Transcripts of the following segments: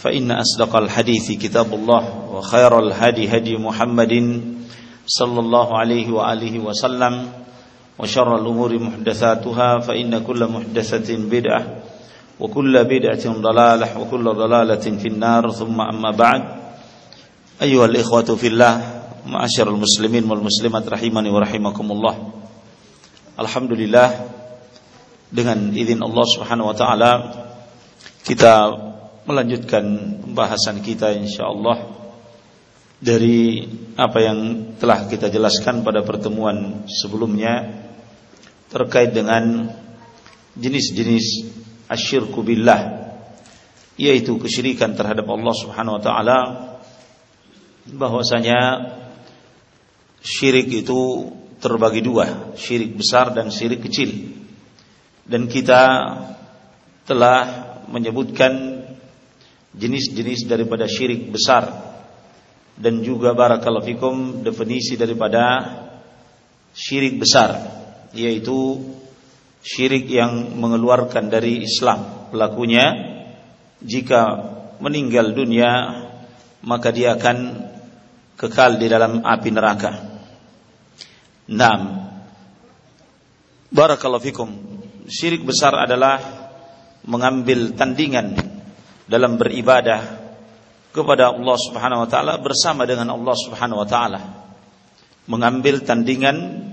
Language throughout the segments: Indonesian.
فإن أصدق الحديث كتاب الله وخير الهدي هدي محمد صلى الله عليه وآله وسلم وشر الأمور محدثاتها فإن كل محدثة بدعة وكل بدعة ضلالة وكل ضلالة في النار ثم أما بعد أيها الإخوة في الله معاشر المسلمين والمسلمات رحمني ورحمكم الله الحمد لله dengan izin Allah Subhanahu wa taala kita melanjutkan pembahasan kita insyaallah dari apa yang telah kita jelaskan pada pertemuan sebelumnya terkait dengan jenis-jenis asyirku billah yaitu kesyirikan terhadap Allah Subhanahu wa taala bahwasanya syirik itu terbagi dua, syirik besar dan syirik kecil. Dan kita telah menyebutkan jenis-jenis daripada syirik besar dan juga barakallahu fikum definisi daripada syirik besar yaitu syirik yang mengeluarkan dari Islam pelakunya jika meninggal dunia maka dia akan kekal di dalam api neraka. Naam. Barakallahu fikum. Syirik besar adalah mengambil tandingan dalam beribadah kepada Allah Subhanahu wa taala bersama dengan Allah Subhanahu wa taala. Mengambil tandingan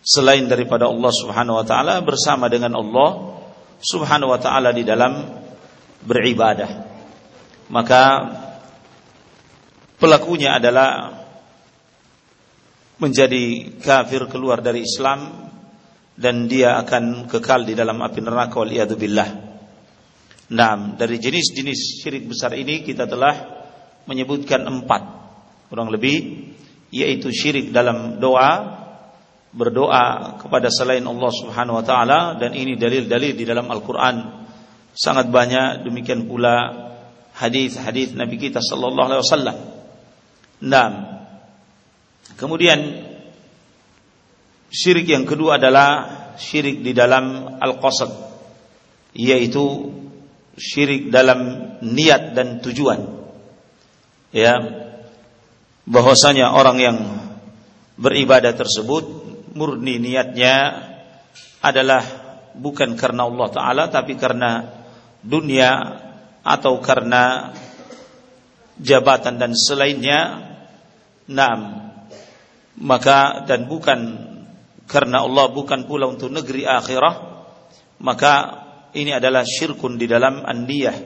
selain daripada Allah Subhanahu wa taala bersama dengan Allah Subhanahu wa taala di dalam beribadah. Maka pelakunya adalah menjadi kafir keluar dari Islam dan dia akan kekal di dalam api neraka wal billah. Nah, dari jenis-jenis syirik besar ini kita telah menyebutkan empat kurang lebih yaitu syirik dalam doa berdoa kepada selain Allah Subhanahu wa taala dan ini dalil-dalil di dalam Al-Qur'an sangat banyak demikian pula hadis-hadis Nabi kita sallallahu alaihi wasallam. Nah, kemudian syirik yang kedua adalah syirik di dalam al-qasad yaitu syirik dalam niat dan tujuan. Ya. Bahwasanya orang yang beribadah tersebut murni niatnya adalah bukan karena Allah taala tapi karena dunia atau karena jabatan dan selainnya. Naam. Maka dan bukan karena Allah bukan pula untuk negeri akhirah, maka ini adalah syirkun di dalam andiyah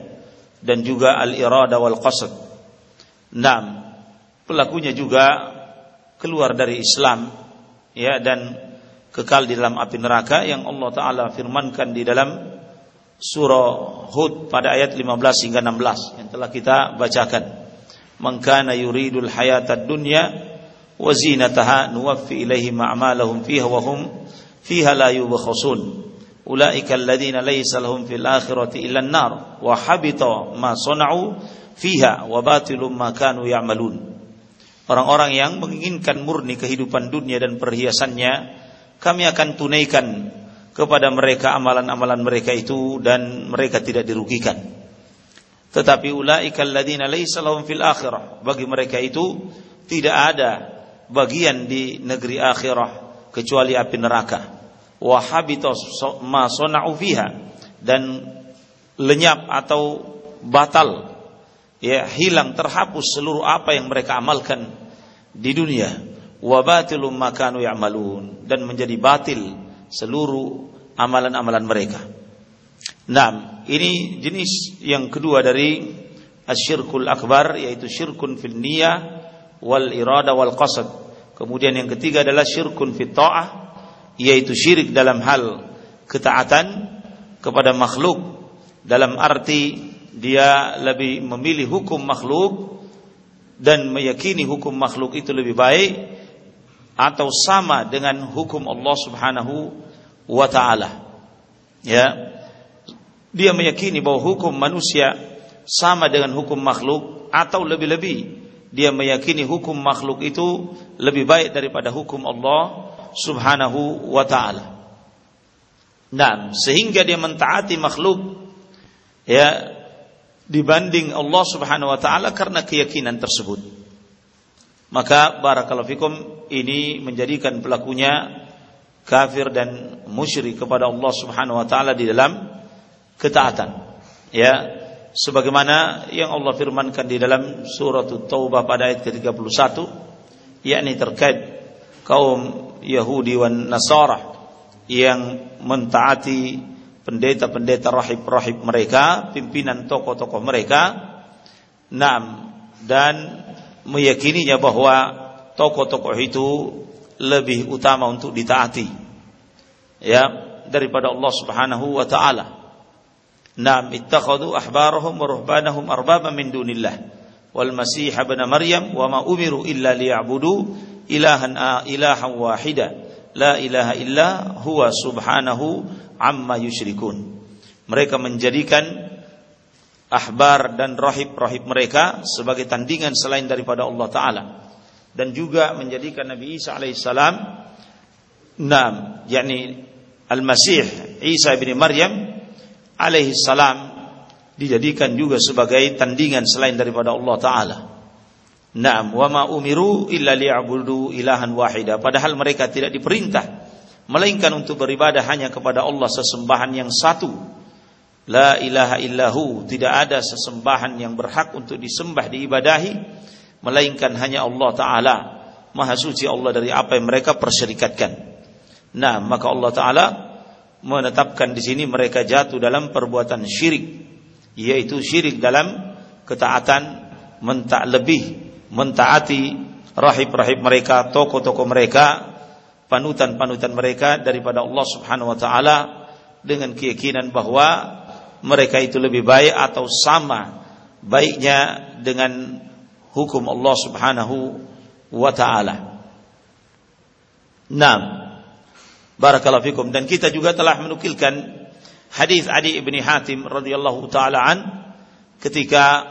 dan juga al-irada wal qasd. Naam. Pelakunya juga keluar dari Islam ya dan kekal di dalam api neraka yang Allah taala firmankan di dalam surah Hud pada ayat 15 hingga 16 yang telah kita bacakan. Man kana yuridul hayatad dunya wa zinataha nuwaffi ilaihim a'malahum fiha wa hum fiha la yubkhasun. Ulaika alladziina laysa lahum fil akhirati illa an-nar wa habita ma sana'u fiha wa batilum ma kanu ya'malun. Orang-orang yang menginginkan murni kehidupan dunia dan perhiasannya, kami akan tunaikan kepada mereka amalan-amalan mereka itu dan mereka tidak dirugikan. Tetapi ulaikal ladzina laisa lahum fil akhirah, bagi mereka itu tidak ada bagian di negeri akhirah kecuali api neraka. Wa habita ma dan lenyap atau batal ya hilang terhapus seluruh apa yang mereka amalkan di dunia wa makanu ya'malun dan menjadi batil seluruh amalan-amalan mereka. Nah, ini jenis yang kedua dari asyirkul akbar yaitu syirkun fil niyah wal irada wal qasad. Kemudian yang ketiga adalah syirkun fit ta'ah yaitu syirik dalam hal ketaatan kepada makhluk dalam arti dia lebih memilih hukum makhluk dan meyakini hukum makhluk itu lebih baik atau sama dengan hukum Allah Subhanahu wa taala. Ya. Dia meyakini bahwa hukum manusia sama dengan hukum makhluk atau lebih-lebih dia meyakini hukum makhluk itu lebih baik daripada hukum Allah Subhanahu wa taala. Nah, sehingga dia mentaati makhluk ya dibanding Allah Subhanahu wa taala karena keyakinan tersebut. Maka barakallahu fikum ini menjadikan pelakunya kafir dan musyrik kepada Allah Subhanahu wa taala di dalam ketaatan. Ya, sebagaimana yang Allah firmankan di dalam surat Taubah pada ayat ke-31 yakni terkait kaum Yahudi dan Nasara yang mentaati pendeta-pendeta rahib-rahib mereka, pimpinan tokoh-tokoh mereka, nam dan meyakininya bahwa tokoh-tokoh itu lebih utama untuk ditaati ya daripada Allah Subhanahu wa taala. Nam ittakhadhu ahbarahum wa ruhbanahum arbaba min dunillah. Wal masih ibn maryam wa ma umiru illa liya'budu ilahan ilahan wahida la ilaha illa huwa subhanahu amma yusyrikun. Mereka menjadikan ahbar dan rahib-rahib mereka sebagai tandingan selain daripada Allah taala dan juga menjadikan Nabi Isa alaihissalam nam yakni Al-Masih Isa bin Maryam alaihissalam dijadikan juga sebagai tandingan selain daripada Allah taala. Naam, wa ma umiru illa liya'budu ilahan wahida. Padahal mereka tidak diperintah melainkan untuk beribadah hanya kepada Allah sesembahan yang satu. La ilaha illahu, tidak ada sesembahan yang berhak untuk disembah diibadahi melainkan hanya Allah taala. Maha suci Allah dari apa yang mereka persyarikatkan. Nah, maka Allah taala menetapkan di sini mereka jatuh dalam perbuatan syirik, yaitu syirik dalam ketaatan mentak lebih mentaati rahib-rahib mereka, tokoh-tokoh mereka, panutan-panutan mereka daripada Allah Subhanahu wa taala dengan keyakinan bahwa mereka itu lebih baik atau sama baiknya dengan hukum Allah Subhanahu wa taala. Naam. Barakallahu fikum dan kita juga telah menukilkan hadis Adi ibni Hatim radhiyallahu taala an ketika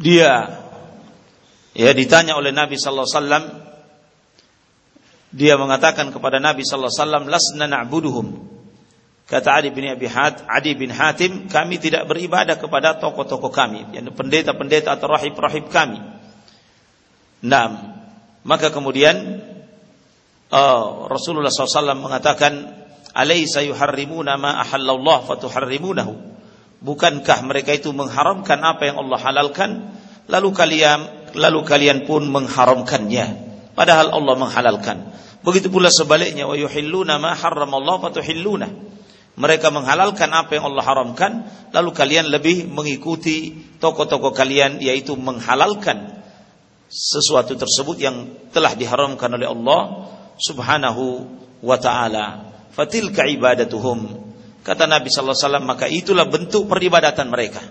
dia ya ditanya oleh Nabi sallallahu alaihi wasallam dia mengatakan kepada Nabi sallallahu alaihi wasallam lasna na'buduhum. Kata Adi bin Abi Adi bin Hatim kami tidak beribadah kepada tokoh-tokoh kami yang pendeta-pendeta atau rahib-rahib kami. Naam. Maka kemudian uh, Rasulullah SAW mengatakan alaysa yuharrimuna ma ahallallah fatuharrimunahu. Bukankah mereka itu mengharamkan apa yang Allah halalkan? Lalu kalian lalu kalian pun mengharamkannya. Padahal Allah menghalalkan. Begitu pula sebaliknya wa yuhilluna ma harramallahu fatuhilluna. Mereka menghalalkan apa yang Allah haramkan lalu kalian lebih mengikuti tokoh-tokoh kalian yaitu menghalalkan sesuatu tersebut yang telah diharamkan oleh Allah Subhanahu wa taala. Fatilka ibadatuhum. Kata Nabi sallallahu alaihi wasallam maka itulah bentuk peribadatan mereka.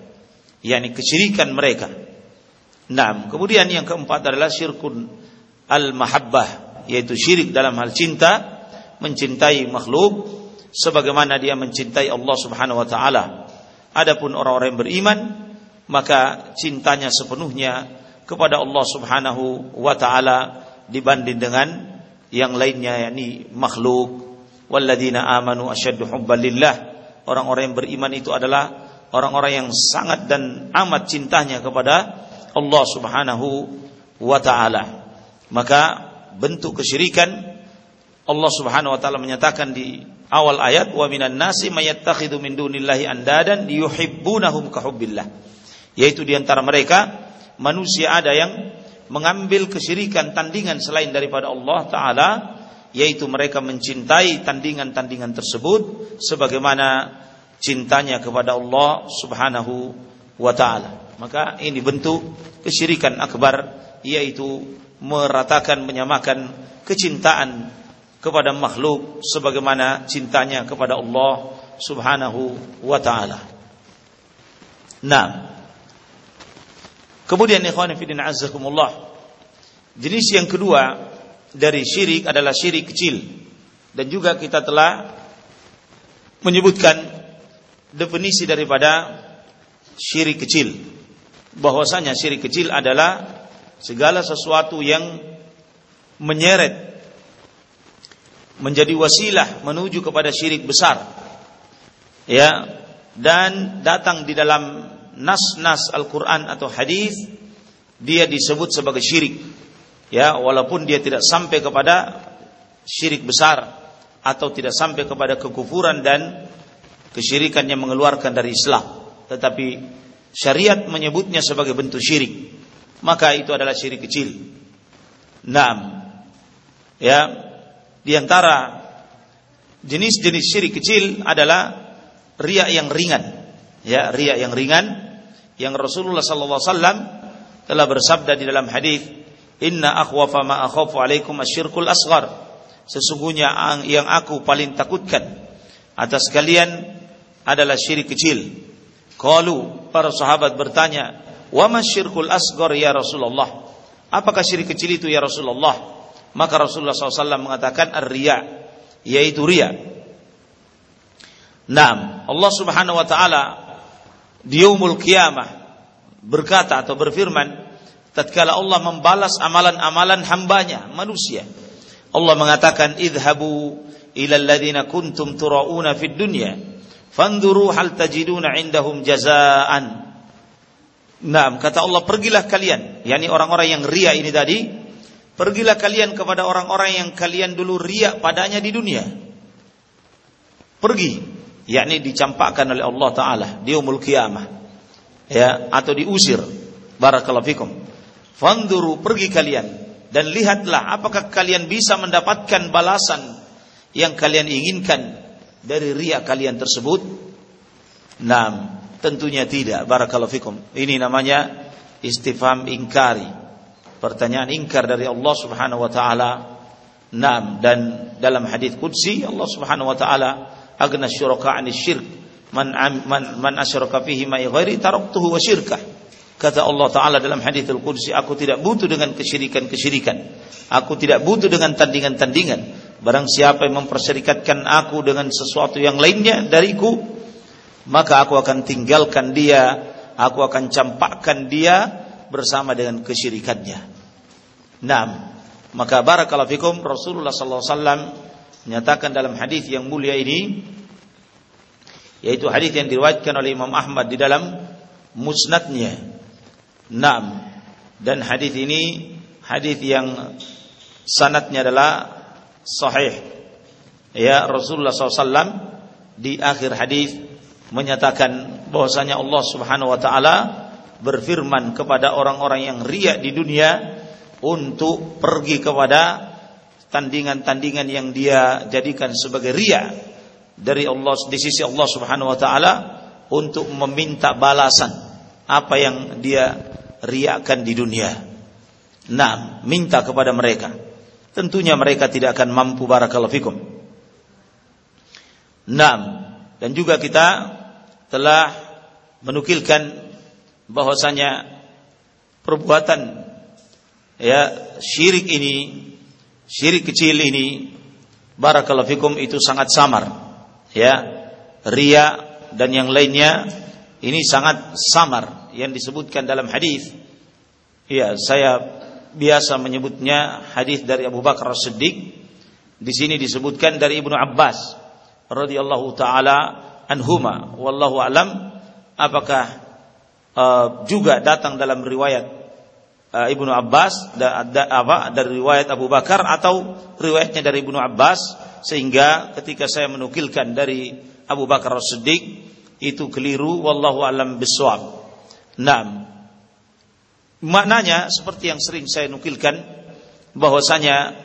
Yakni kesyirikan mereka Nah, kemudian yang keempat adalah syirkun al-mahabbah, yaitu syirik dalam hal cinta, mencintai makhluk sebagaimana dia mencintai Allah Subhanahu wa taala. Adapun orang-orang yang beriman, maka cintanya sepenuhnya kepada Allah Subhanahu wa taala dibanding dengan yang lainnya yakni makhluk. Walladzina amanu asyaddu hubban Orang-orang yang beriman itu adalah orang-orang yang sangat dan amat cintanya kepada Allah Subhanahu wa taala. Maka bentuk kesyirikan Allah Subhanahu wa taala menyatakan di awal ayat wa minan nasi mayattakhidhu min dunillahi andadan yuhibbunahum kahubbillah. Yaitu di antara mereka manusia ada yang mengambil kesyirikan tandingan selain daripada Allah taala yaitu mereka mencintai tandingan-tandingan tersebut sebagaimana cintanya kepada Allah Subhanahu wa taala. Maka ini bentuk kesyirikan akbar yaitu meratakan menyamakan kecintaan kepada makhluk sebagaimana cintanya kepada Allah Subhanahu wa taala. Nah, Kemudian ikhwan fillah azakumullah. Jenis yang kedua dari syirik adalah syirik kecil. Dan juga kita telah menyebutkan definisi daripada syirik kecil. Bahwasanya syirik kecil adalah segala sesuatu yang menyeret menjadi wasilah menuju kepada syirik besar. Ya, dan datang di dalam nas-nas Al-Qur'an atau hadis dia disebut sebagai syirik. Ya, walaupun dia tidak sampai kepada syirik besar atau tidak sampai kepada kekufuran dan kesyirikan yang mengeluarkan dari Islam, tetapi syariat menyebutnya sebagai bentuk syirik. Maka itu adalah syirik kecil. Naam. Ya, di antara jenis-jenis syirik kecil adalah riak yang ringan. Ya, riak yang ringan yang Rasulullah sallallahu alaihi wasallam telah bersabda di dalam hadis, "Inna akhwafa ma akhafu alaikum asyirkul asghar." Sesungguhnya yang aku paling takutkan atas kalian adalah syirik kecil. Qalu para sahabat bertanya, "Wa ma syirkul asghar ya Rasulullah?" Apakah syirik kecil itu ya Rasulullah? Maka Rasulullah SAW mengatakan ar-riya, yaitu riya. Naam, Allah Subhanahu wa taala di berkata atau berfirman tatkala Allah membalas amalan-amalan hambanya manusia. Allah mengatakan idhabu ila alladhina kuntum turauna fid dunya fanduru hal tajiduna indahum jazaan. Naam, kata Allah pergilah kalian, yakni orang-orang yang ria ini tadi Pergilah kalian kepada orang-orang yang kalian dulu riak padanya di dunia. Pergi, yakni dicampakkan oleh Allah taala di umul kiamah. Ya, atau diusir. Barakallahu fikum. Fanduru pergi kalian dan lihatlah apakah kalian bisa mendapatkan balasan yang kalian inginkan dari riak kalian tersebut. Nah, tentunya tidak. Barakallahu fikum. Ini namanya istifham ingkari pertanyaan ingkar dari Allah Subhanahu wa taala. Naam dan dalam hadis qudsi Allah Subhanahu wa taala agna syuraka 'anil syirk man man man asyraka fihi ma ghairi taraktuhu wa syirkah. Kata Allah taala dalam hadis al-qudsi aku tidak butuh dengan kesyirikan-kesyirikan. Aku tidak butuh dengan tandingan-tandingan. Barang siapa yang memperserikatkan aku dengan sesuatu yang lainnya dariku, maka aku akan tinggalkan dia, aku akan campakkan dia bersama dengan kesyirikannya. Nah, maka barakallahu fikum Rasulullah sallallahu alaihi wasallam menyatakan dalam hadis yang mulia ini yaitu hadis yang diriwayatkan oleh Imam Ahmad di dalam musnadnya. Naam. Dan hadis ini hadis yang sanatnya adalah sahih. Ya Rasulullah SAW di akhir hadis menyatakan bahwasanya Allah Subhanahu wa taala berfirman kepada orang-orang yang riak di dunia untuk pergi kepada tandingan-tandingan yang dia jadikan sebagai riak dari Allah di sisi Allah Subhanahu wa taala untuk meminta balasan apa yang dia riakkan di dunia. Nah, minta kepada mereka. Tentunya mereka tidak akan mampu barakallahu fikum. Nah, dan juga kita telah menukilkan bahwasanya perbuatan ya syirik ini syirik kecil ini barakallahu fikum itu sangat samar ya. Ria dan yang lainnya ini sangat samar yang disebutkan dalam hadis. Ya saya biasa menyebutnya hadis dari Abu Bakar As-Siddiq. Di sini disebutkan dari Ibnu Abbas radhiyallahu taala anhuma. Wallahu alam. Apakah uh, juga datang dalam riwayat uh, Ibnu Abbas da, da, apa, dari riwayat Abu Bakar atau riwayatnya dari Ibnu Abbas? Sehingga ketika saya menukilkan dari Abu Bakar As-Siddiq itu keliru. Wallahu alam bisawab. Naam. Maknanya seperti yang sering saya nukilkan bahwasanya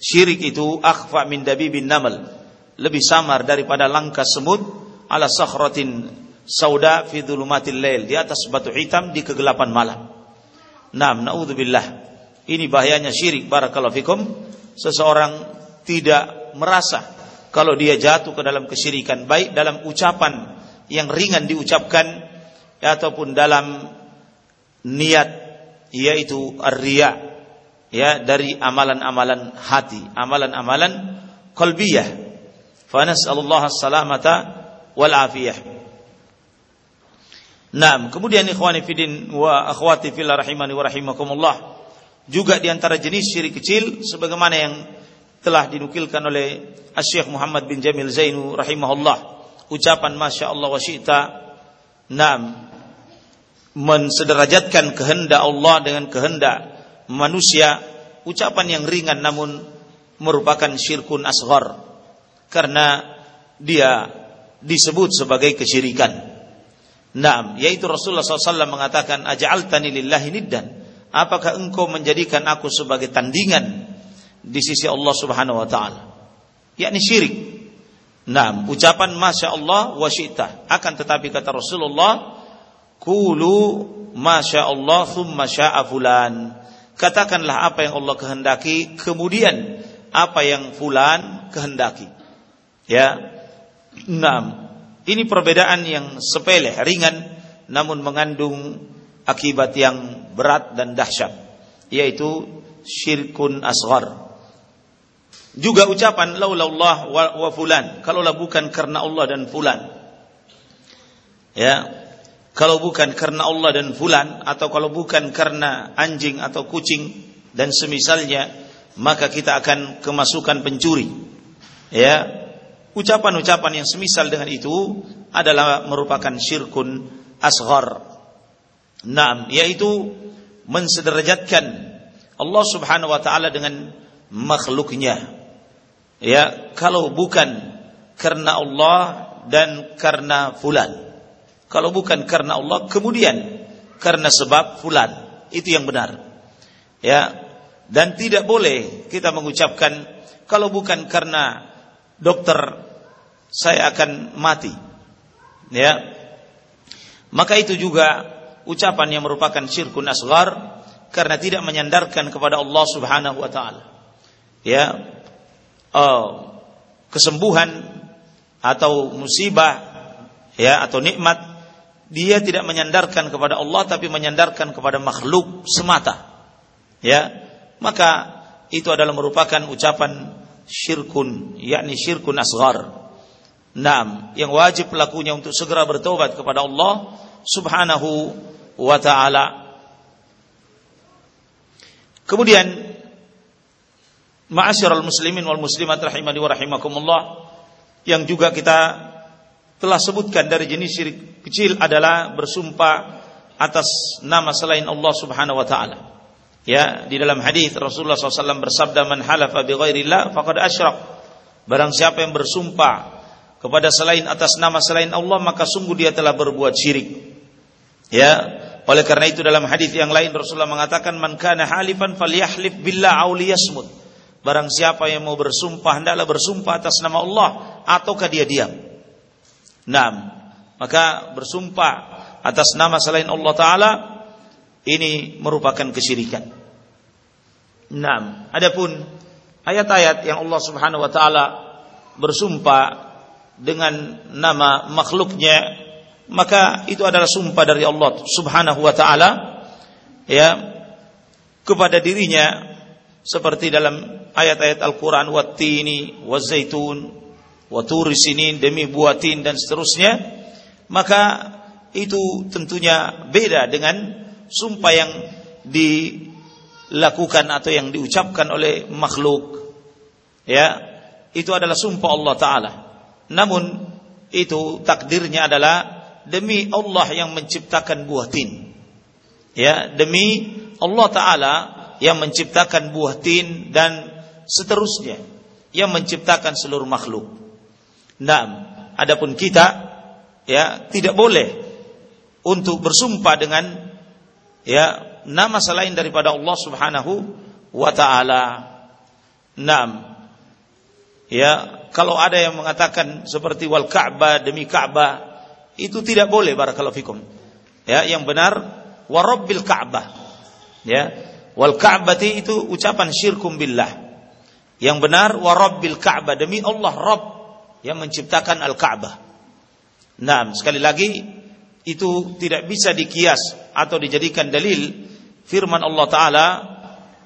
syirik itu akhfa min dabibin namal, lebih samar daripada langkah semut ala sakhratin sauda fi dhulumatil lail di atas batu hitam di kegelapan malam. Naam, naudzubillah. Ini bahayanya syirik barakallahu fikum. Seseorang tidak merasa kalau dia jatuh ke dalam kesyirikan baik dalam ucapan yang ringan diucapkan ataupun dalam niat yaitu ar-riya ya dari amalan-amalan hati, amalan-amalan qalbiyah. Fa nas'alullah as-salamata wal afiyah. Naam, kemudian ikhwani fidin wa akhwati fillah rahimani wa rahimakumullah. Juga di antara jenis syirik kecil sebagaimana yang telah dinukilkan oleh Syekh Muhammad bin Jamil Zainu rahimahullah. Ucapan Masya Allah wa syi'ta. Naam, mensederajatkan kehendak Allah dengan kehendak manusia ucapan yang ringan namun merupakan syirkun asghar karena dia disebut sebagai kesyirikan. Naam, yaitu Rasulullah SAW mengatakan aja'altani lillahi niddan. Apakah engkau menjadikan aku sebagai tandingan di sisi Allah Subhanahu wa taala? Yakni syirik. Naam, ucapan masya Allah wa syi'ta. Akan tetapi kata Rasulullah, Kulu masya Allah thumma sya'a fulan. Katakanlah apa yang Allah kehendaki, kemudian apa yang fulan kehendaki. Ya. Enam. Ini perbedaan yang sepele, ringan, namun mengandung akibat yang berat dan dahsyat, yaitu syirkun asghar. Juga ucapan laulallah wa, wa fulan, kalaulah bukan karena Allah dan fulan. Ya, kalau bukan karena Allah dan fulan atau kalau bukan karena anjing atau kucing dan semisalnya maka kita akan kemasukan pencuri. Ya. Ucapan-ucapan yang semisal dengan itu adalah merupakan syirkun asghar. Naam yaitu mensederajatkan Allah Subhanahu wa taala dengan makhluknya. Ya kalau bukan karena Allah dan karena fulan kalau bukan karena Allah, kemudian karena sebab fulan. Itu yang benar. Ya. Dan tidak boleh kita mengucapkan kalau bukan karena dokter saya akan mati. Ya. Maka itu juga ucapan yang merupakan syirkun asghar karena tidak menyandarkan kepada Allah Subhanahu wa taala. Ya. Oh, kesembuhan atau musibah ya atau nikmat dia tidak menyandarkan kepada Allah tapi menyandarkan kepada makhluk semata. Ya, maka itu adalah merupakan ucapan syirkun, yakni syirkun asghar. Naam, yang wajib pelakunya untuk segera bertobat kepada Allah Subhanahu wa taala. Kemudian ma'asyiral muslimin wal muslimat rahimani wa rahimakumullah yang juga kita telah sebutkan dari jenis syirik kecil adalah bersumpah atas nama selain Allah Subhanahu wa taala. Ya, di dalam hadis Rasulullah SAW bersabda man halafa bi ghairillah faqad asyrak. Barang siapa yang bersumpah kepada selain atas nama selain Allah maka sungguh dia telah berbuat syirik. Ya, oleh karena itu dalam hadis yang lain Rasulullah mengatakan man kana halifan falyahlif billah aw liyasmut. Barang siapa yang mau bersumpah hendaklah bersumpah atas nama Allah ataukah dia diam. Naam. Maka bersumpah atas nama selain Allah taala ini merupakan kesyirikan. Naam. Adapun ayat-ayat yang Allah Subhanahu wa taala bersumpah dengan nama makhluknya maka itu adalah sumpah dari Allah Subhanahu wa taala ya kepada dirinya seperti dalam ayat-ayat Al-Qur'an wat-tini waz-zaitun wa sinin demi buatin dan seterusnya maka itu tentunya beda dengan sumpah yang dilakukan atau yang diucapkan oleh makhluk. Ya itu adalah sumpah Allah taala. Namun itu takdirnya adalah demi Allah yang menciptakan buah tin. Ya demi Allah taala yang menciptakan buah tin dan seterusnya. Yang menciptakan seluruh makhluk. Nah, adapun kita ya tidak boleh untuk bersumpah dengan ya nama selain daripada Allah Subhanahu wa taala. Naam. Ya, kalau ada yang mengatakan seperti wal Ka'bah demi Ka'bah, itu tidak boleh barakallahu fikum. Ya, yang benar wa rabbil Ka'bah. Ya, wal Ka'bati itu ucapan syirkum billah. Yang benar wa rabbil Ka'bah demi Allah Rabb yang menciptakan Al-Ka'bah. Nah, sekali lagi itu tidak bisa dikias atau dijadikan dalil firman Allah taala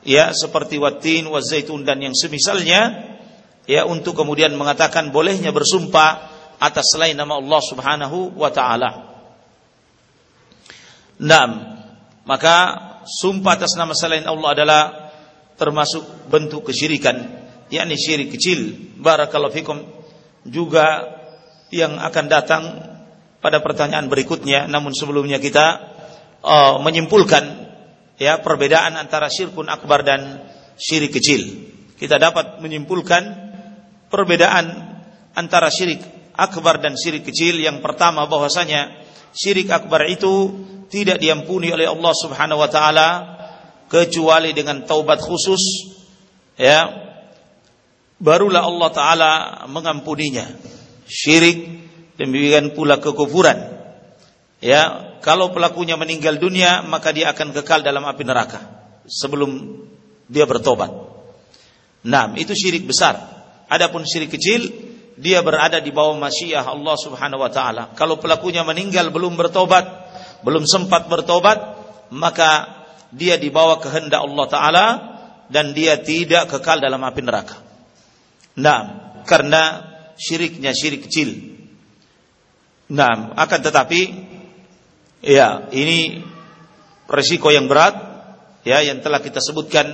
ya seperti watin, wazaitun dan yang semisalnya ya untuk kemudian mengatakan bolehnya bersumpah atas selain nama Allah Subhanahu wa taala. Naam, maka sumpah atas nama selain Allah adalah termasuk bentuk kesyirikan, yakni syirik kecil. Barakallahu fikum juga yang akan datang pada pertanyaan berikutnya, namun sebelumnya kita uh, menyimpulkan ya perbedaan antara syirkun akbar dan syirik kecil. Kita dapat menyimpulkan perbedaan antara syirik akbar dan syirik kecil. Yang pertama bahwasanya syirik akbar itu tidak diampuni oleh Allah Subhanahu wa taala kecuali dengan taubat khusus ya barulah Allah taala mengampuninya. Syirik demikian pula kekufuran. Ya, kalau pelakunya meninggal dunia maka dia akan kekal dalam api neraka sebelum dia bertobat. Nah, itu syirik besar. Adapun syirik kecil dia berada di bawah masyiah Allah Subhanahu wa taala. Kalau pelakunya meninggal belum bertobat, belum sempat bertobat, maka dia dibawa kehendak Allah taala dan dia tidak kekal dalam api neraka. Nah, karena syiriknya syirik kecil. Nah, akan tetapi ya, ini resiko yang berat ya yang telah kita sebutkan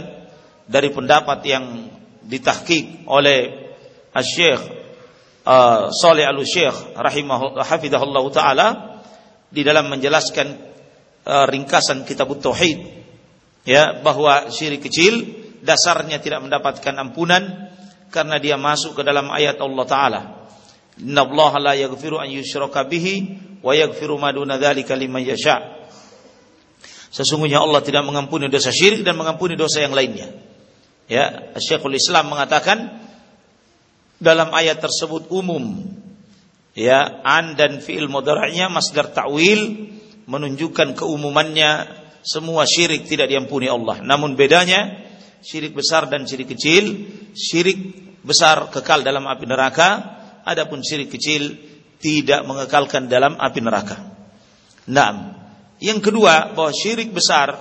dari pendapat yang ditahqiq oleh Asy-Syaikh uh, Saleh Al-Syekh rahimahullah taala di dalam menjelaskan uh, ringkasan kitab tauhid ya bahwa syirik kecil dasarnya tidak mendapatkan ampunan karena dia masuk ke dalam ayat Allah taala Inna Allah la yaghfiru an yushraka bihi wa yaghfiru ma duna yasha. Sesungguhnya Allah tidak mengampuni dosa syirik dan mengampuni dosa yang lainnya. Ya, Syekhul Islam mengatakan dalam ayat tersebut umum ya an dan fiil mudhari'nya masdar ta'wil menunjukkan keumumannya semua syirik tidak diampuni Allah. Namun bedanya syirik besar dan syirik kecil, syirik besar kekal dalam api neraka, adapun syirik kecil tidak mengekalkan dalam api neraka. Nah, yang kedua bahwa syirik besar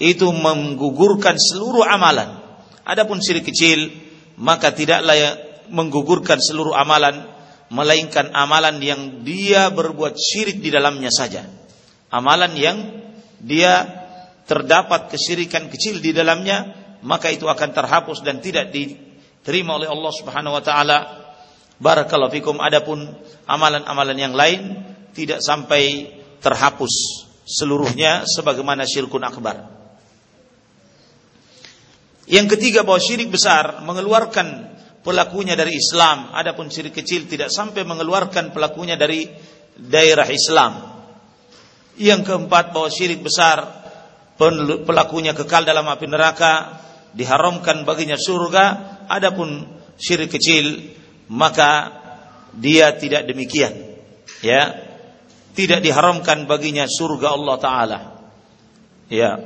itu menggugurkan seluruh amalan. Adapun syirik kecil maka tidaklah menggugurkan seluruh amalan melainkan amalan yang dia berbuat syirik di dalamnya saja. Amalan yang dia terdapat kesyirikan kecil di dalamnya maka itu akan terhapus dan tidak diterima oleh Allah Subhanahu wa taala Barakallahu fikum adapun amalan-amalan yang lain tidak sampai terhapus seluruhnya sebagaimana syirkun akbar. Yang ketiga bahwa syirik besar mengeluarkan pelakunya dari Islam, adapun syirik kecil tidak sampai mengeluarkan pelakunya dari daerah Islam. Yang keempat bahwa syirik besar pelakunya kekal dalam api neraka, diharamkan baginya surga, adapun syirik kecil maka dia tidak demikian. Ya. Tidak diharamkan baginya surga Allah taala. Ya.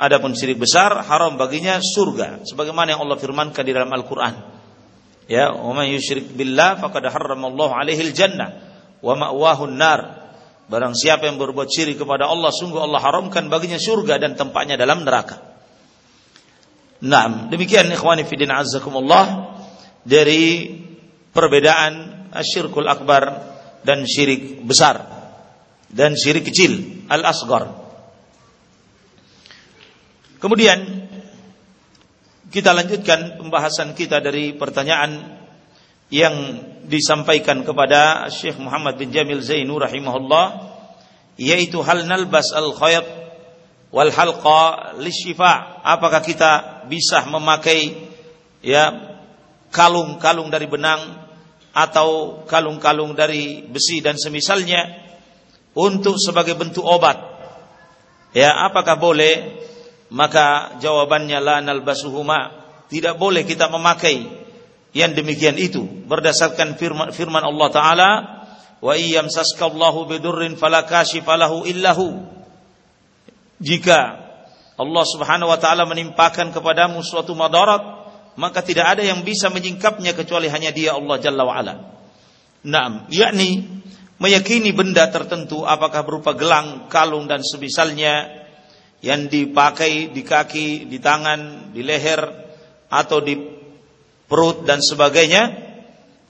Adapun syirik besar haram baginya surga. Sebagaimana yang Allah firmankan di dalam Al-Qur'an. Ya. Wa man yusyrik billah faqad harramallahu alaihi jannah. Wa ma'wahu nar. Barang siapa yang berbuat syirik kepada Allah sungguh Allah haramkan baginya surga dan tempatnya dalam neraka Nah, demikian ikhwani fidin azzakumullah dari perbedaan asyirkul akbar dan syirik besar dan syirik kecil al-asghar. Kemudian kita lanjutkan pembahasan kita dari pertanyaan yang disampaikan kepada Syekh Muhammad bin Jamil Zainu rahimahullah yaitu hal nalbas al-khayat wal halqa lisyifa apakah kita bisa memakai ya kalung-kalung dari benang atau kalung-kalung dari besi dan semisalnya untuk sebagai bentuk obat. Ya, apakah boleh? Maka jawabannya la nalbasuhuma. Tidak boleh kita memakai yang demikian itu berdasarkan firman, firman Allah taala wa iyyam saskallahu bidurrin fala kashifalahu illahu. Jika Allah Subhanahu wa taala menimpakan kepadamu suatu madarat maka tidak ada yang bisa menyingkapnya kecuali hanya dia Allah Jalla wa. Naam, yakni meyakini benda tertentu apakah berupa gelang, kalung dan semisalnya yang dipakai di kaki, di tangan, di leher atau di perut dan sebagainya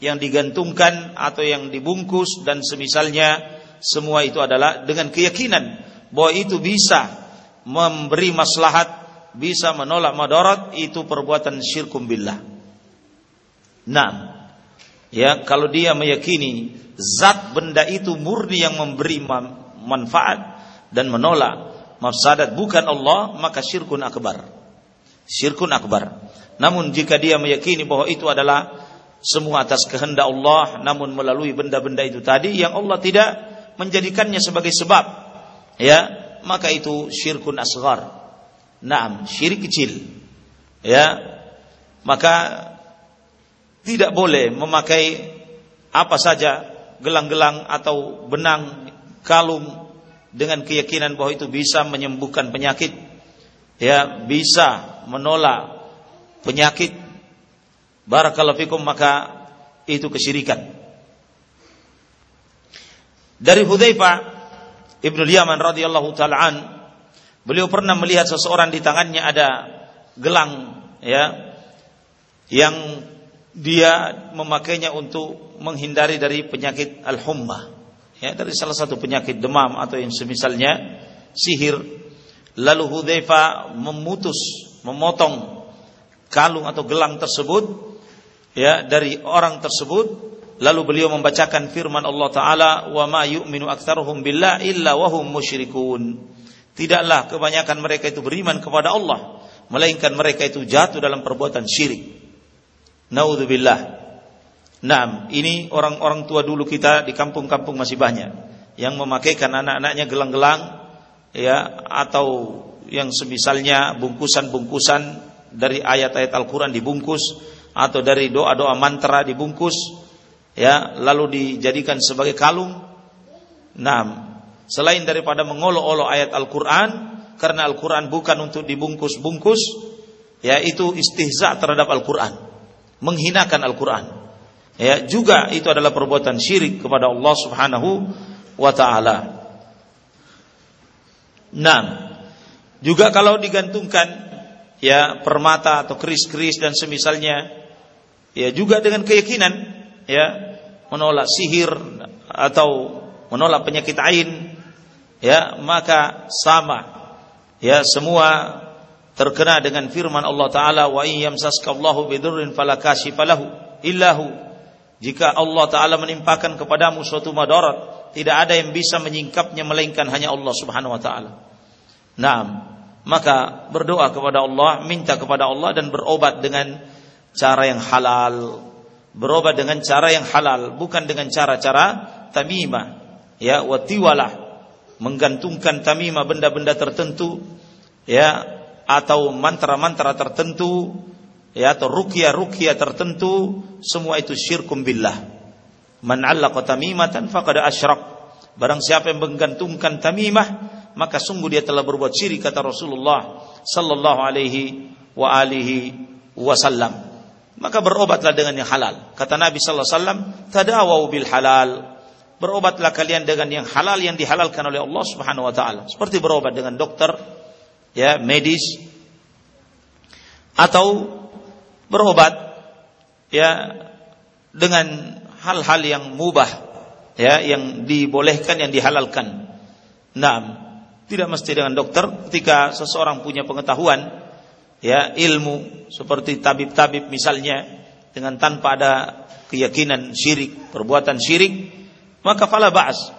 yang digantungkan atau yang dibungkus dan semisalnya semua itu adalah dengan keyakinan bahwa itu bisa memberi maslahat, bisa menolak madarat itu perbuatan syirkum billah. Nah, ya kalau dia meyakini zat benda itu murni yang memberi manfaat dan menolak mafsadat bukan Allah, maka syirkun akbar. Syirkun akbar. Namun jika dia meyakini bahwa itu adalah semua atas kehendak Allah namun melalui benda-benda itu tadi yang Allah tidak menjadikannya sebagai sebab ya maka itu syirkun asghar. Naam syirik kecil. Ya. Maka tidak boleh memakai apa saja gelang-gelang atau benang kalung dengan keyakinan bahwa itu bisa menyembuhkan penyakit. Ya bisa menolak penyakit. Barakallahu fikum maka itu kesyirikan. Dari Hudzaifah Ibnu Yaman radhiyallahu taala an beliau pernah melihat seseorang di tangannya ada gelang ya yang dia memakainya untuk menghindari dari penyakit al-humma ya dari salah satu penyakit demam atau yang semisalnya sihir. Lalu Hudzaifah memutus memotong kalung atau gelang tersebut ya dari orang tersebut lalu beliau membacakan firman Allah taala wa ma yu'minu aktsaruhum billah illa wa hum musyrikun. Tidaklah kebanyakan mereka itu beriman kepada Allah melainkan mereka itu jatuh dalam perbuatan syirik. Naudzubillah Nah, ini orang-orang tua dulu kita di kampung-kampung masih banyak yang memakaikan anak-anaknya gelang-gelang ya atau yang semisalnya bungkusan-bungkusan dari ayat-ayat Al-Qur'an dibungkus atau dari doa-doa mantra dibungkus ya lalu dijadikan sebagai kalung. Nah, selain daripada mengolok-olok ayat Al-Qur'an karena Al-Qur'an bukan untuk dibungkus-bungkus, ya itu istihza terhadap Al-Qur'an, menghinakan Al-Qur'an. Ya, juga itu adalah perbuatan syirik kepada Allah Subhanahu wa taala. Nah, juga kalau digantungkan ya permata atau keris-keris dan semisalnya ya juga dengan keyakinan ya menolak sihir atau menolak penyakit ain ya maka sama ya semua terkena dengan firman Allah taala wa yamsaskallahu bidurrin fala kashifalahu illahu jika Allah taala menimpakan kepadamu suatu madarat tidak ada yang bisa menyingkapnya melainkan hanya Allah Subhanahu wa taala. Naam, maka berdoa kepada Allah, minta kepada Allah dan berobat dengan cara yang halal, berobat dengan cara yang halal, bukan dengan cara-cara tamimah, ya watiwalah, menggantungkan tamimah benda-benda tertentu, ya atau mantra-mantra tertentu, ya atau rukyah-rukyah tertentu, semua itu syirkum billah. Man 'allaqa tamimatan faqad asyrak. Barang siapa yang menggantungkan tamimah, maka sungguh dia telah berbuat syirik kata Rasulullah sallallahu alaihi wa alihi wasallam maka berobatlah dengan yang halal. Kata Nabi sallallahu alaihi wasallam, "Tadawau bil halal." Berobatlah kalian dengan yang halal yang dihalalkan oleh Allah Subhanahu wa taala. Seperti berobat dengan dokter ya, medis atau berobat ya dengan hal-hal yang mubah ya yang dibolehkan yang dihalalkan. Nah, tidak mesti dengan dokter ketika seseorang punya pengetahuan ya ilmu seperti tabib-tabib misalnya dengan tanpa ada keyakinan syirik, perbuatan syirik, maka fala ba'as.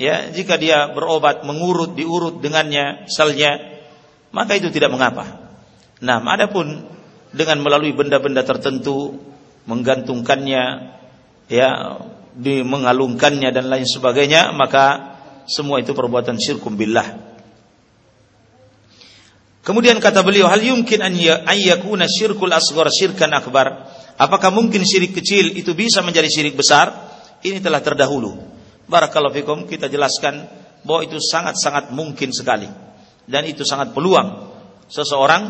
Ya, jika dia berobat mengurut diurut dengannya misalnya, maka itu tidak mengapa. Nah, adapun dengan melalui benda-benda tertentu menggantungkannya ya mengalungkannya dan lain sebagainya maka semua itu perbuatan syirkum billah Kemudian kata beliau, hal yumkin an ya, yakuna syirkul asghar syirkan akbar? Apakah mungkin syirik kecil itu bisa menjadi syirik besar? Ini telah terdahulu. Barakallahu fikum kita jelaskan bahwa itu sangat-sangat mungkin sekali dan itu sangat peluang seseorang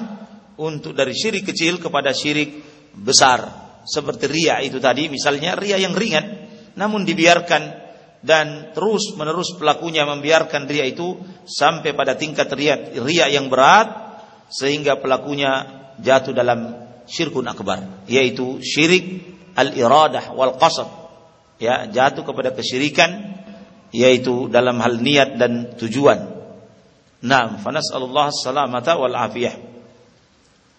untuk dari syirik kecil kepada syirik besar seperti ria itu tadi misalnya ria yang ringan namun dibiarkan dan terus menerus pelakunya membiarkan ria itu sampai pada tingkat ria, ria yang berat sehingga pelakunya jatuh dalam syirkun akbar yaitu syirik al-iradah wal qasad ya jatuh kepada kesyirikan yaitu dalam hal niat dan tujuan. Naam, fa nas'alullah salamata wal afiyah.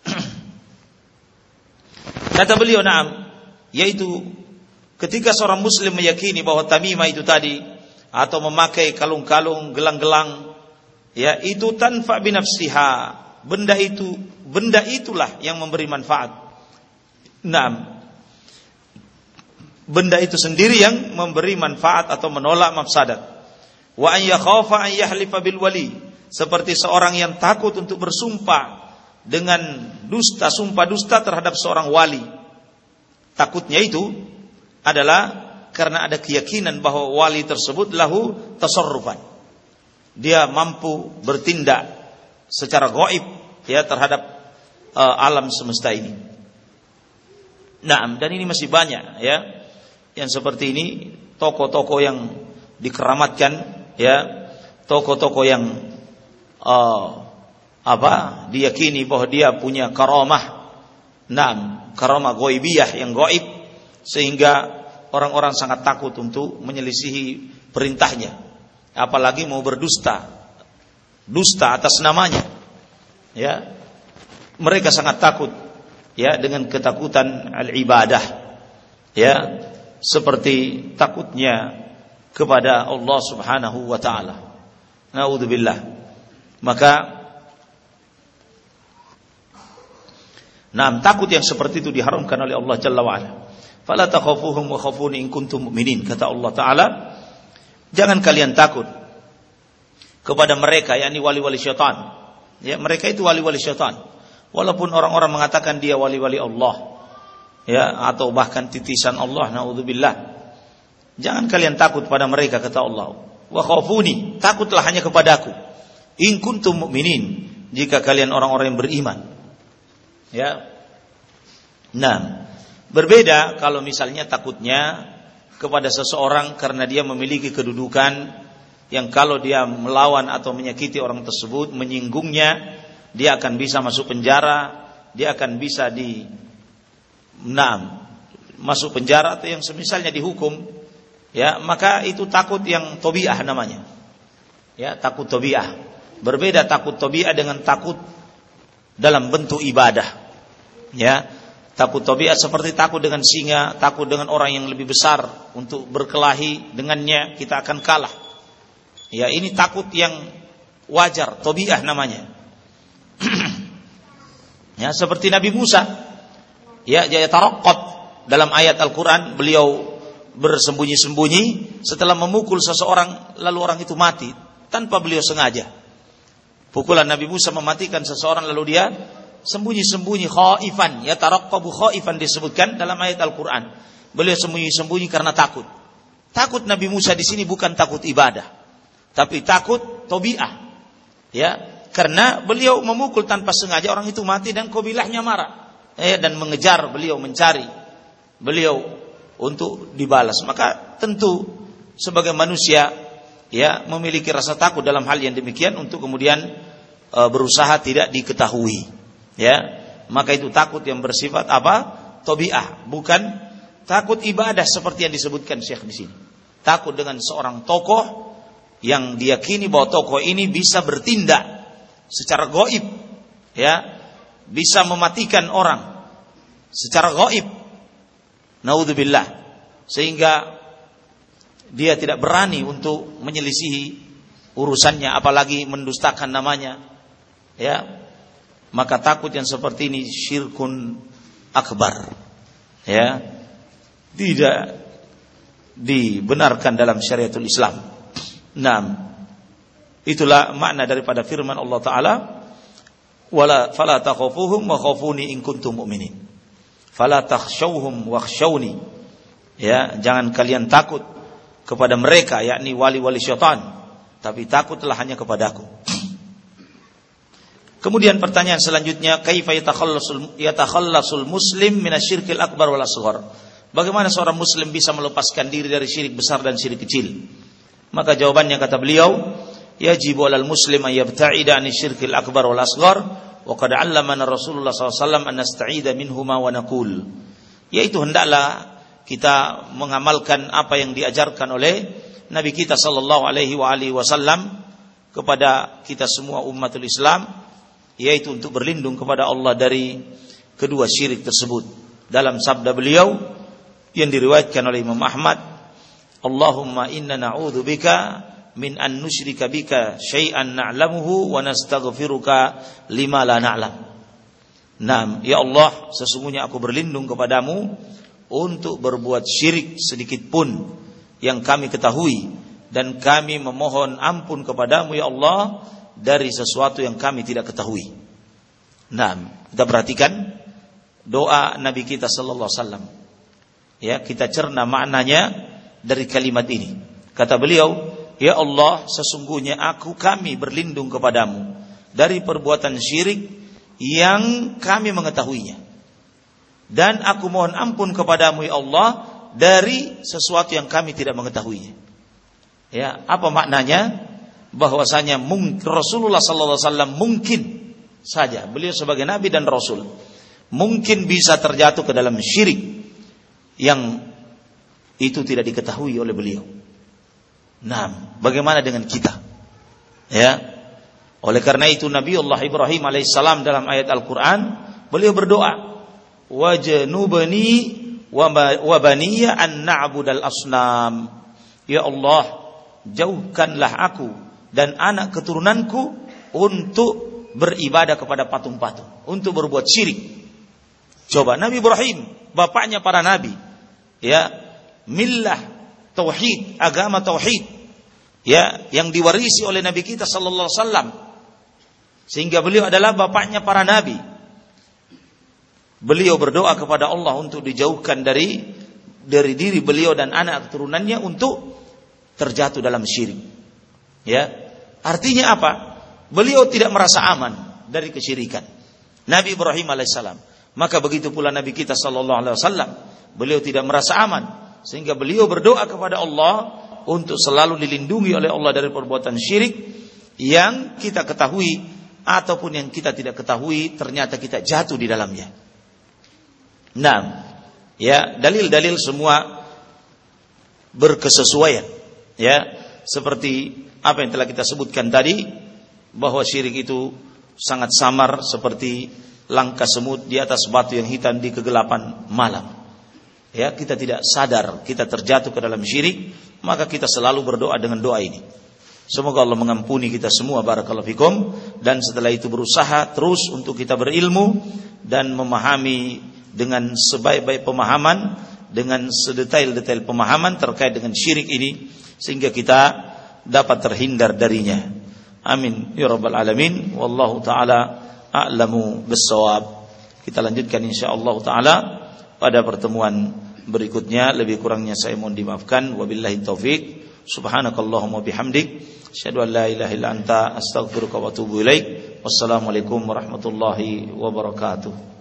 Kata beliau, "Na'am," yaitu Ketika seorang muslim meyakini bahwa tamimah itu tadi atau memakai kalung-kalung, gelang-gelang, ya itu tanfa binafsiha. Benda itu, benda itulah yang memberi manfaat. Nah, benda itu sendiri yang memberi manfaat atau menolak mafsadat. Wa an yakhafa an yahlifa bil wali, seperti seorang yang takut untuk bersumpah dengan dusta, sumpah dusta terhadap seorang wali. Takutnya itu adalah karena ada keyakinan bahwa wali tersebut lahu tasarrufan. Dia mampu bertindak secara gaib ya terhadap uh, alam semesta ini. Nah, dan ini masih banyak ya yang seperti ini toko-toko yang dikeramatkan ya toko-toko yang uh, apa diyakini bahwa dia punya karamah. Nah, karamah goibiyah yang goib sehingga orang-orang sangat takut untuk menyelisihi perintahnya. Apalagi mau berdusta dusta atas namanya. Ya. Mereka sangat takut ya dengan ketakutan al-ibadah. Ya. Seperti takutnya kepada Allah Subhanahu wa taala. Naudzubillah. Maka Nah, takut yang seperti itu diharamkan oleh Allah Jalla wa'ala. Fala takhafuhum wa khafuni in kuntum mu'minin kata Allah taala. Jangan kalian takut kepada mereka yakni wali-wali syaitan. Ya, mereka itu wali-wali syaitan. Walaupun orang-orang mengatakan dia wali-wali Allah. Ya, atau bahkan titisan Allah naudzubillah. Jangan kalian takut pada mereka kata Allah. Wa khafuni, takutlah hanya kepadaku. In kuntum mu'minin, jika kalian orang-orang yang beriman. Ya. Nah, Berbeda kalau misalnya takutnya kepada seseorang karena dia memiliki kedudukan yang kalau dia melawan atau menyakiti orang tersebut, menyinggungnya, dia akan bisa masuk penjara, dia akan bisa di enam masuk penjara atau yang semisalnya dihukum, ya maka itu takut yang tobiah namanya, ya takut tobiah. Berbeda takut tobiah dengan takut dalam bentuk ibadah, ya Takut tabiat seperti takut dengan singa, takut dengan orang yang lebih besar untuk berkelahi dengannya kita akan kalah. Ya, ini takut yang wajar, tabiah namanya. ya, seperti Nabi Musa. Ya, jaya tarakot dalam ayat Al-Qur'an beliau bersembunyi-sembunyi setelah memukul seseorang lalu orang itu mati tanpa beliau sengaja. Pukulan Nabi Musa mematikan seseorang lalu dia sembunyi-sembunyi khaifan ya taraqqabu khaifan disebutkan dalam ayat Al-Qur'an. Beliau sembunyi-sembunyi karena takut. Takut Nabi Musa di sini bukan takut ibadah, tapi takut tobiah. Ya, karena beliau memukul tanpa sengaja orang itu mati dan kabilahnya marah. Ya, dan mengejar beliau mencari beliau untuk dibalas. Maka tentu sebagai manusia ya memiliki rasa takut dalam hal yang demikian untuk kemudian e, berusaha tidak diketahui ya maka itu takut yang bersifat apa tobiah bukan takut ibadah seperti yang disebutkan Syekh di sini takut dengan seorang tokoh yang diyakini bahwa tokoh ini bisa bertindak secara goib ya bisa mematikan orang secara goib naudzubillah sehingga dia tidak berani untuk menyelisihi urusannya apalagi mendustakan namanya ya maka takut yang seperti ini syirkun akbar. Ya. Tidak dibenarkan dalam syariatul Islam. Nah, itulah makna daripada firman Allah taala wala fala takhafuhum wa khafuni in kuntum mu'minin. Fala takhshawhum wakhshawni. Ya, jangan kalian takut kepada mereka yakni wali-wali syaitan, tapi takutlah hanya kepadaku. Kemudian pertanyaan selanjutnya, kaifa yatakhallasul yatakhallasul muslim minasyirkil akbar wal asghar? Bagaimana seorang muslim bisa melepaskan diri dari syirik besar dan syirik kecil? Maka jawabannya kata beliau, yajibu 'alal muslim an yabta'ida 'anil syirkil akbar wal asghar wa qad 'allamana Rasulullah SAW an nasta'ida minhuma wa naqul. Yaitu hendaklah kita mengamalkan apa yang diajarkan oleh Nabi kita sallallahu alaihi wa alihi wasallam kepada kita semua umatul Islam yaitu untuk berlindung kepada Allah dari kedua syirik tersebut. Dalam sabda beliau, yang diriwayatkan oleh Imam Ahmad Allahumma inna bika min an nusyrika bika syai'an na'lamuhu wa nastaghfiruka lima la na'lam Naam, ya Allah, sesungguhnya aku berlindung kepadamu untuk berbuat syirik sedikit pun yang kami ketahui dan kami memohon ampun kepadamu ya Allah dari sesuatu yang kami tidak ketahui. Nah, kita perhatikan doa Nabi kita sallallahu alaihi wasallam ya kita cerna maknanya dari kalimat ini. Kata beliau, "Ya Allah, sesungguhnya aku kami berlindung kepadamu dari perbuatan syirik yang kami mengetahuinya. Dan aku mohon ampun kepadamu ya Allah dari sesuatu yang kami tidak mengetahuinya." Ya, apa maknanya? Bahwasanya Rasulullah sallallahu alaihi wasallam mungkin saja beliau sebagai nabi dan rasul mungkin bisa terjatuh ke dalam syirik yang itu tidak diketahui oleh beliau. Nah, bagaimana dengan kita? Ya. Oleh karena itu Nabi Allah Ibrahim alaihissalam dalam ayat Al-Qur'an beliau berdoa, "Wajnubani wa baniya an na'budal asnam." Ya Allah, jauhkanlah aku dan anak keturunanku untuk beribadah kepada patung-patung, untuk berbuat syirik. Coba Nabi Ibrahim, bapaknya para nabi, ya millah tauhid agama tauhid ya yang diwarisi oleh nabi kita sallallahu alaihi wasallam. Sehingga beliau adalah bapaknya para nabi. Beliau berdoa kepada Allah untuk dijauhkan dari dari diri beliau dan anak keturunannya untuk terjatuh dalam syirik. Ya artinya apa? Beliau tidak merasa aman dari kesyirikan. Nabi Ibrahim alaihissalam. Maka begitu pula Nabi kita sallallahu alaihi wasallam. Beliau tidak merasa aman sehingga beliau berdoa kepada Allah untuk selalu dilindungi oleh Allah dari perbuatan syirik yang kita ketahui ataupun yang kita tidak ketahui ternyata kita jatuh di dalamnya. Nah, ya dalil-dalil semua berkesesuaian, ya seperti apa yang telah kita sebutkan tadi bahwa syirik itu sangat samar seperti langkah semut di atas batu yang hitam di kegelapan malam ya kita tidak sadar kita terjatuh ke dalam syirik maka kita selalu berdoa dengan doa ini. Semoga Allah mengampuni kita semua barakallahu fikum. Dan setelah itu berusaha terus untuk kita berilmu dan memahami dengan sebaik-baik pemahaman dengan sedetail-detail pemahaman terkait dengan syirik ini sehingga kita dapat terhindar darinya. Amin. Ya rabbal alamin. Wallahu taala a'lamu bissawab kita lanjutkan insyaallah taala pada pertemuan berikutnya lebih kurangnya saya mohon dimaafkan. Wabillahi taufik subhanakallahumma bihamdik. Asyhadu an la ilaha illa anta. Astaghfiruka wa atubu ilaik. Wassalamualaikum warahmatullahi wabarakatuh